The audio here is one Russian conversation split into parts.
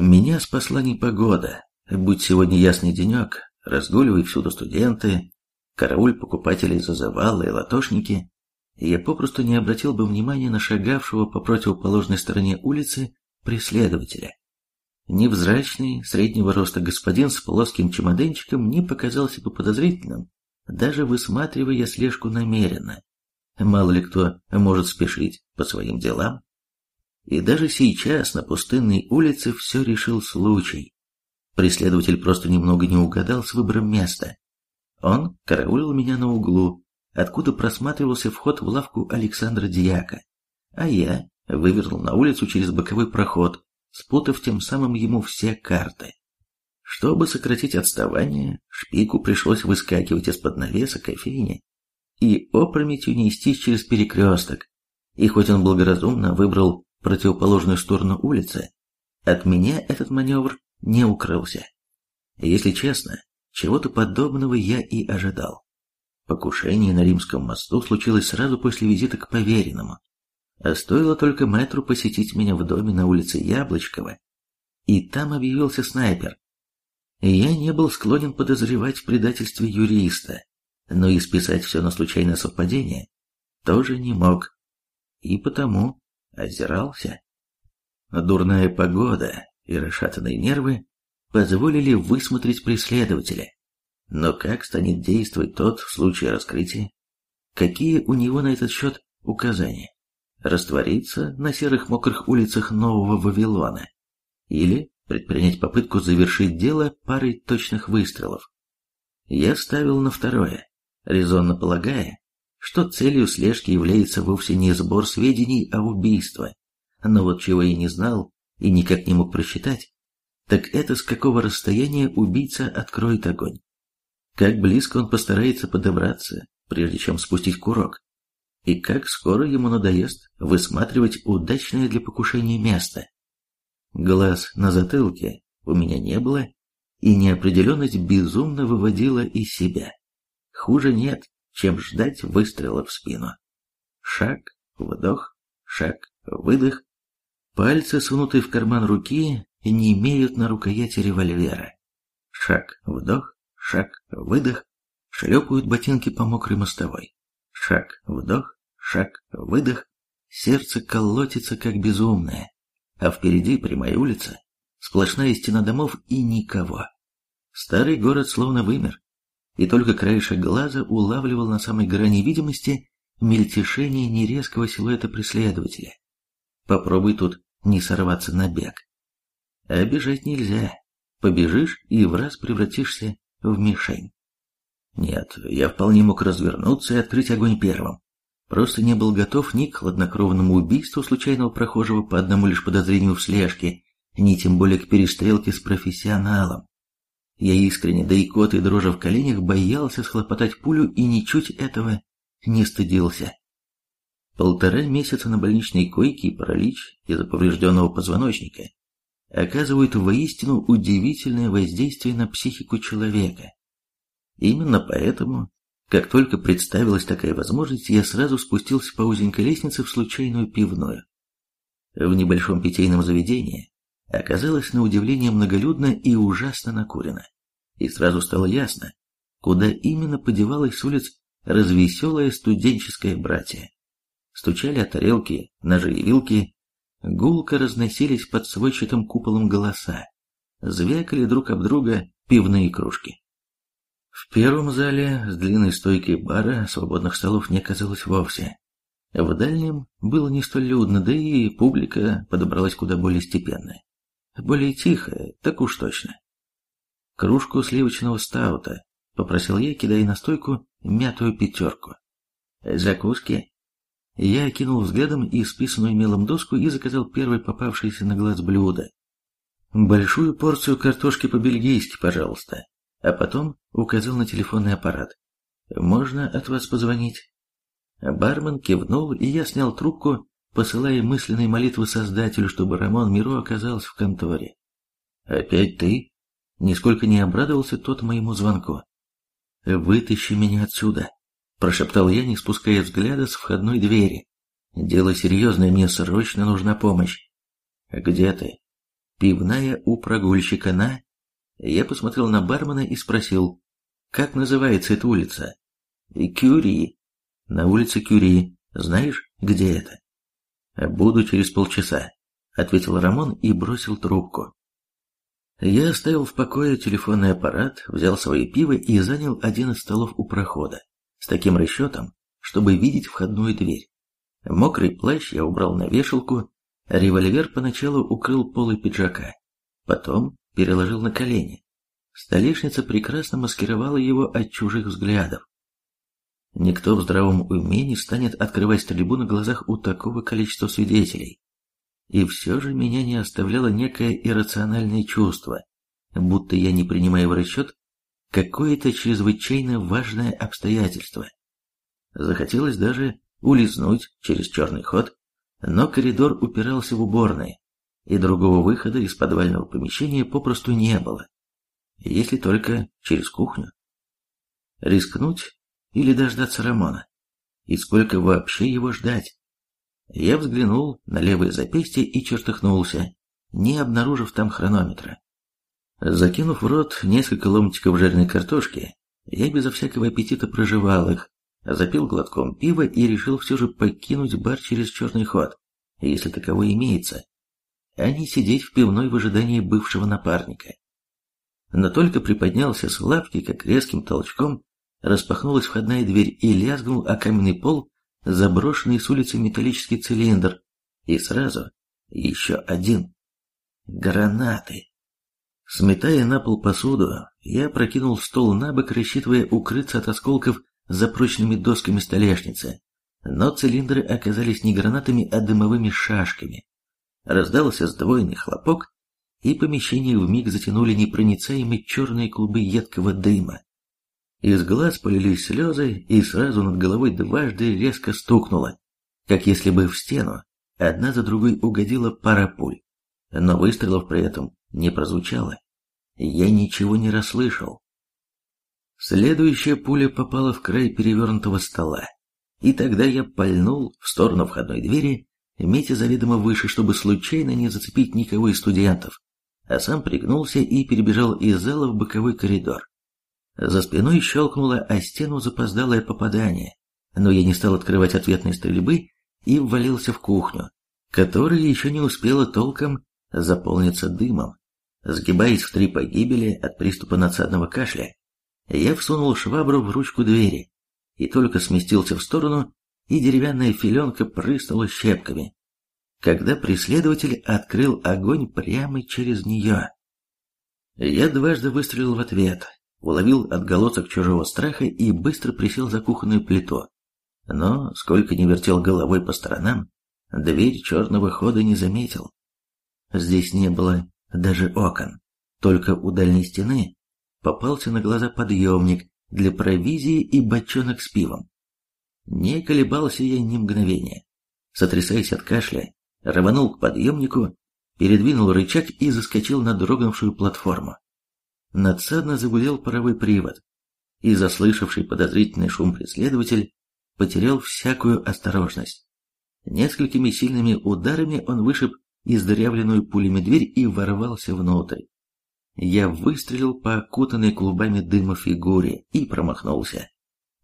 Меня спасла непогода. Будь сегодня ясный денек, разгуливай всюду студенты, карауль покупателей зазывалы и латошники, я попросту не обратил бы внимания на шагавшего по противоположной стороне улицы преследователя. Невзрачный, среднего роста господин с плоским чемоданчиком не показался бы подозрительным, даже высматривая слежку намеренно. Мало ли кто может спешить по своим делам. И даже сейчас на пустынной улице все решил случай. Преследователь просто немного не угадал с выбором места. Он караулил меня на углу, откуда просматривался вход в лавку Александра Дьяка, а я вывернул на улицу через боковой проход, спутав тем самым ему все карты. Чтобы сократить отставание, шпику пришлось выскакивать из-под навеса кофейни и опрометью нестись через перекресток, и хоть он благоразумно выбрал противоположную сторону улицы, от меня этот маневр не укрылся. Если честно, чего-то подобного я и ожидал. Покушение на Римском мосту случилось сразу после визита к поверенному. А стоило только мэтру посетить меня в доме на улице Яблочкова, и там объявился снайпер. Я не был склонен подозревать в предательстве юриста, но и списать все на случайное совпадение тоже не мог, и потому озирался. Дурная погода и расшатанные нервы позволили высмотреть преследователя. Но как станет действовать тот в случае раскрытия? Какие у него на этот счет указания? Раствориться на серых мокрых улицах Нового Вавилона? Или предпринять попытку завершить дело парой точных выстрелов? Я ставил на второе, резонно полагая, что целью слежки является вовсе не сбор сведений, а убийство. Но вот чего я не знал и никак не мог просчитать, так это с какого расстояния убийца откроет огонь. Как близко он постарается подобраться, прежде чем спустить курок. И как скоро ему надоест высматривать удачное для покушения место. Глаз на затылке у меня не было, и неопределенность безумно выводила из себя. Хуже нет, чем ждать выстрела в спину. Шаг, вдох, шаг, выдох. Пальцы, сунутые в карман руки, не имеют на рукояти револьвера. Шаг, вдох, шаг, выдох. Шлепают ботинки по мокрой мостовой. Шаг, вдох, шаг, выдох. Сердце колотится, как безумное. А впереди прямая улица, сплошная стена домов и никого. Старый город словно вымер и только краешек глаза улавливал на самой грани видимости мельтешение нерезкого силуэта преследователя. Попробуй тут не сорваться на бег. А бежать нельзя. Побежишь и в раз превратишься в мишень. Нет, я вполне мог развернуться и открыть огонь первым. Просто не был готов ни к хладнокровному убийству случайного прохожего по одному лишь подозрению в слежке, ни тем более к перестрелке с профессионалом. Я искренне, да и кот и дрожа в коленях, боялся схлопотать пулю и ничуть этого не стыдился. Полтора месяца на больничной койке и паралич из-за поврежденного позвоночника оказывают воистину удивительное воздействие на психику человека. Именно поэтому, как только представилась такая возможность, я сразу спустился по узенькой лестнице в случайную пивную. В небольшом питейном заведении оказалось на удивление многолюдно и ужасно накурено. И сразу стало ясно, куда именно подевалась с улиц развеселое студенческое братье. Стучали от тарелки, ножи и вилки, гулко разносились под сводчатым куполом голоса, звякали друг об друга пивные кружки. В первом зале с длинной стойкой бара свободных столов не оказалось вовсе. В дальнем было не столь людно, да и публика подобралась куда более степенная. Более тихо, так уж точно. Кружку сливочного стаута, попросил я, кидая на стойку мятую пятерку. Закуски. Я окинул взглядом исписанную мелом доску и заказал первое попавшееся на глаз блюдо. Большую порцию картошки по-бельгийски, пожалуйста. А потом указал на телефонный аппарат. «Можно от вас позвонить?» Бармен кивнул, и я снял трубку, посылая мысленные молитвы Создателю, чтобы Рамон Миро оказался в конторе. «Опять ты?» Нисколько не обрадовался тот моему звонку. «Вытащи меня отсюда», – прошептал я, не спуская взгляда с входной двери. «Дело серьезное, мне срочно нужна помощь». «Где ты?» Пивная у прогульщика на... Я посмотрел на бармена и спросил, как называется эта улица? Кюри. На улице Кюри. Знаешь, где это? Буду через полчаса, ответил Рамон и бросил трубку. Я оставил в покое телефонный аппарат, взял свои пиво и занял один из столов у прохода, с таким расчетом, чтобы видеть входную дверь. Мокрый плащ я убрал на вешалку, револьвер поначалу укрыл полы пиджака, потом переложил на колени. Столешница прекрасно маскировала его от чужих взглядов. Никто в здравом уме не станет открывать стрельбу на глазах у такого количества свидетелей. И все же меня не оставляло некое иррациональное чувство, будто я не принимаю в расчет какое-то чрезвычайно важное обстоятельство. Захотелось даже улизнуть через черный ход, но коридор упирался в уборные, и другого выхода из подвального помещения попросту не было если только через кухню. Рискнуть или дождаться Рамона? И сколько вообще его ждать? Я взглянул на левое запястье и чертыхнулся, не обнаружив там хронометра. Закинув в рот несколько ломтиков жирной картошки, я безо всякого аппетита прожевал их, запил глотком пива и решил все же покинуть бар через черный ход, если таковой имеется, а не сидеть в пивной в ожидании бывшего напарника но только приподнялся с лавки, как резким толчком распахнулась входная дверь и лязгнул о каменный пол заброшенный с улицы металлический цилиндр, и сразу еще один. Гранаты. Сметая на пол посуду, я прокинул стол на бок, рассчитывая укрыться от осколков за прочными досками столешницы. Но цилиндры оказались не гранатами, а дымовыми шашками. Раздался сдвоенный хлопок, и помещение вмиг затянули непроницаемые черные клубы едкого дыма. Из глаз полились слезы, и сразу над головой дважды резко стукнуло, как если бы в стену одна за другой угодила пара пуль. Но выстрелов при этом не прозвучало. Я ничего не расслышал. Следующая пуля попала в край перевернутого стола, и тогда я пальнул в сторону входной двери, метя заведомо выше, чтобы случайно не зацепить никого из студентов а сам пригнулся и перебежал из зала в боковой коридор. За спиной щелкнуло о стену запоздалое попадание, но я не стал открывать ответной стрельбы и ввалился в кухню, которая еще не успела толком заполниться дымом. Сгибаясь в три погибели от приступа надсадного кашля, я всунул швабру в ручку двери и только сместился в сторону, и деревянная филенка прыснула щепками когда преследователь открыл огонь прямо через нее. Я дважды выстрелил в ответ, уловил отголосок чужого страха и быстро присел за кухонную плиту. Но, сколько не вертел головой по сторонам, дверь черного хода не заметил. Здесь не было даже окон, только у дальней стены попался на глаза подъемник для провизии и бочонок с пивом. Не колебался я ни мгновения. Сотрясаясь от кашля, рванул к подъемнику, передвинул рычаг и заскочил на дрогнувшую платформу. Надсадно загудел паровой привод, и заслышавший подозрительный шум преследователь потерял всякую осторожность. Несколькими сильными ударами он вышиб издырявленную пулями дверь и ворвался внутрь. Я выстрелил по окутанной клубами дыма фигуре и промахнулся.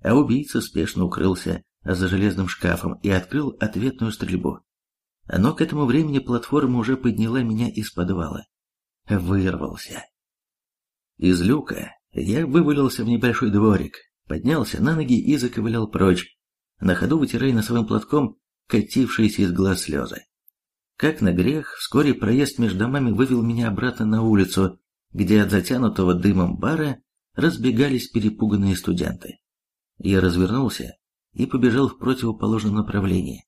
А убийца спешно укрылся за железным шкафом и открыл ответную стрельбу. Но к этому времени платформа уже подняла меня из подвала. Вырвался. Из люка я вывалился в небольшой дворик, поднялся на ноги и заковылял прочь, на ходу вытирая носовым платком катившиеся из глаз слезы. Как на грех, вскоре проезд между домами вывел меня обратно на улицу, где от затянутого дымом бара разбегались перепуганные студенты. Я развернулся и побежал в противоположном направлении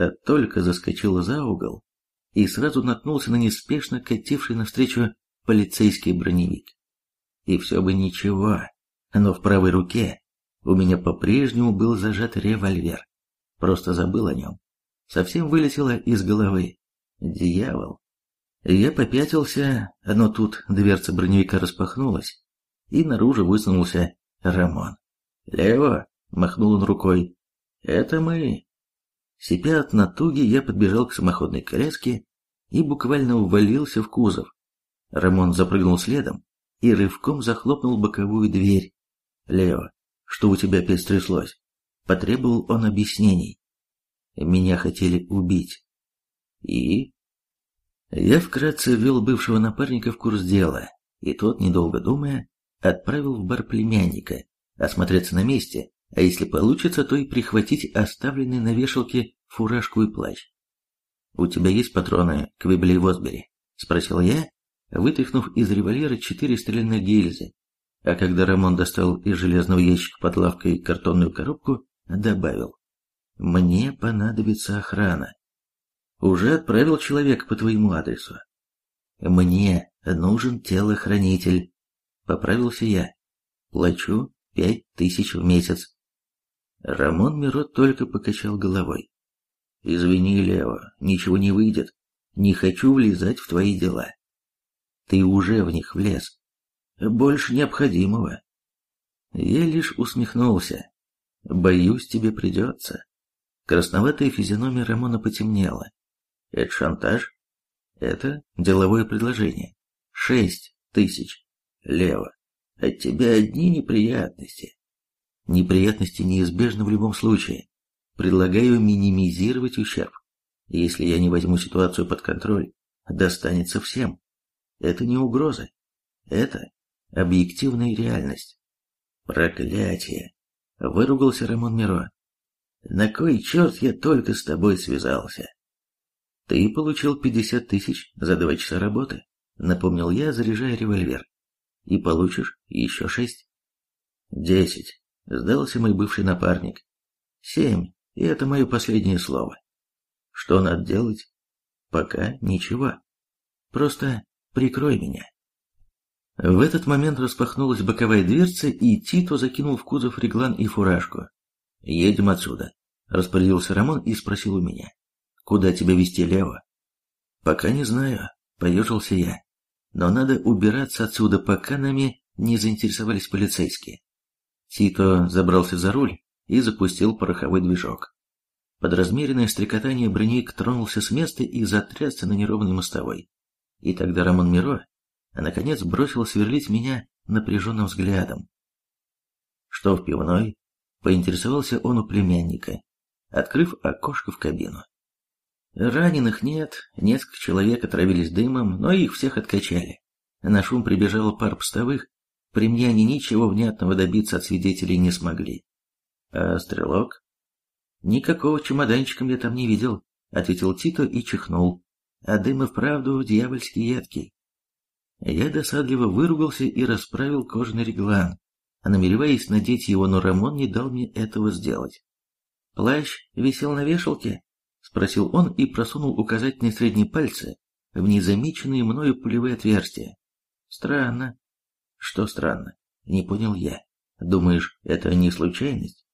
а только заскочил за угол и сразу наткнулся на неспешно кативший навстречу полицейский броневик. И все бы ничего, но в правой руке у меня по-прежнему был зажат револьвер. Просто забыл о нем. Совсем вылетело из головы. Дьявол. Я попятился, но тут дверца броневика распахнулась, и наружу высунулся Рамон. «Лево!» — махнул он рукой. «Это мы!» Сипя от натуги, я подбежал к самоходной коляске и буквально увалился в кузов. Рамон запрыгнул следом и рывком захлопнул боковую дверь. «Лео, что у тебя опять стряслось?» Потребовал он объяснений. «Меня хотели убить». «И?» Я вкратце ввел бывшего напарника в курс дела, и тот, недолго думая, отправил в бар племянника, осмотреться на месте, а если получится, то и прихватить оставленный на вешалке фуражку и плащ. «У тебя есть патроны к Вибли Восбери?» — спросил я, вытряхнув из револьвера четыре стрельных гильзы, а когда Рамон достал из железного ящика под лавкой картонную коробку, добавил. «Мне понадобится охрана. Уже отправил человека по твоему адресу. Мне нужен телохранитель. Поправился я. Плачу пять тысяч в месяц. Рамон Миро только покачал головой. Извини, Лео, ничего не выйдет. Не хочу влезать в твои дела. Ты уже в них влез. Больше необходимого. Я лишь усмехнулся. Боюсь, тебе придется. Красноватая физиономия Рамона потемнела. Это шантаж? Это деловое предложение. Шесть тысяч. Лево. От тебя одни неприятности. Неприятности неизбежны в любом случае. Предлагаю минимизировать ущерб. Если я не возьму ситуацию под контроль, достанется всем. Это не угроза. Это объективная реальность. Проклятие! Выругался Рамон Миро. На кой черт я только с тобой связался? «Ты получил пятьдесят тысяч за два часа работы», — напомнил я, заряжая револьвер. «И получишь еще шесть». «Десять», — сдался мой бывший напарник. «Семь, и это мое последнее слово». «Что надо делать?» «Пока ничего. Просто прикрой меня». В этот момент распахнулась боковая дверца, и Тито закинул в кузов реглан и фуражку. «Едем отсюда», — распорядился Рамон и спросил у меня. Куда тебя вести, Лева? Пока не знаю, поежился я. Но надо убираться отсюда, пока нами не заинтересовались полицейские. Тито забрался за руль и запустил пороховой движок. Под размеренное стрекотание броневик тронулся с места и затрясся на неровной мостовой. И тогда Рамон Миро наконец бросил сверлить меня напряженным взглядом. Что в пивной? Поинтересовался он у племянника, открыв окошко в кабину. Раненых нет, несколько человек отравились дымом, но их всех откачали. На шум прибежала пар постовых, при мне они ничего внятного добиться от свидетелей не смогли. А стрелок? Никакого чемоданчика я там не видел, ответил Тито и чихнул. А дым и вправду дьявольски едкий. Я досадливо выругался и расправил кожаный реглан, намереваясь надеть его, но Рамон не дал мне этого сделать. Плащ висел на вешалке, Спросил он и просунул указательные средние пальцы в незамеченные мною пулевые отверстия. Странно. Что странно? Не понял я. Думаешь, это не случайность?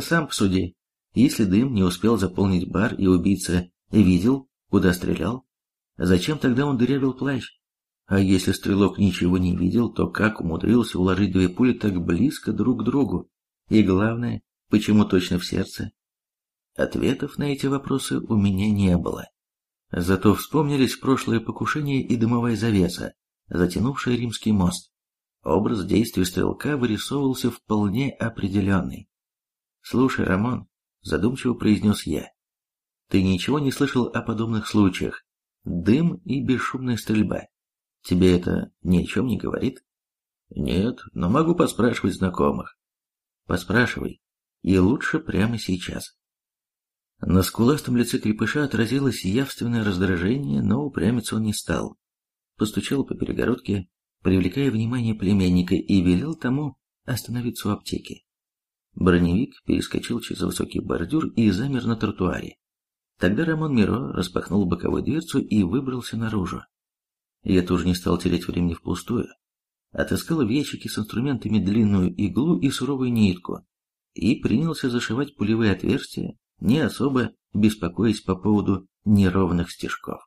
Сам посуди. Если дым не успел заполнить бар и убийца видел, куда стрелял, зачем тогда он дырявил плащ? А если стрелок ничего не видел, то как умудрился уложить две пули так близко друг к другу? И главное, почему точно в сердце? Ответов на эти вопросы у меня не было. Зато вспомнились прошлое покушение и дымовая завеса, затянувшая римский мост. Образ действия стрелка вырисовывался вполне определенный. «Слушай, Рамон», — задумчиво произнес я, — «ты ничего не слышал о подобных случаях? Дым и бесшумная стрельба. Тебе это ни о чем не говорит?» «Нет, но могу поспрашивать знакомых». «Поспрашивай, и лучше прямо сейчас». На скуластом лице крепыша отразилось явственное раздражение, но упрямиться он не стал. Постучал по перегородке, привлекая внимание племянника, и велел тому остановиться у аптеки. Броневик перескочил через высокий бордюр и замер на тротуаре. Тогда Рамон Миро распахнул боковую дверцу и выбрался наружу. Я тоже не стал терять времени впустую. Отыскал в ящике с инструментами длинную иглу и суровую нитку и принялся зашивать пулевые отверстия не особо беспокоясь по поводу неровных стежков.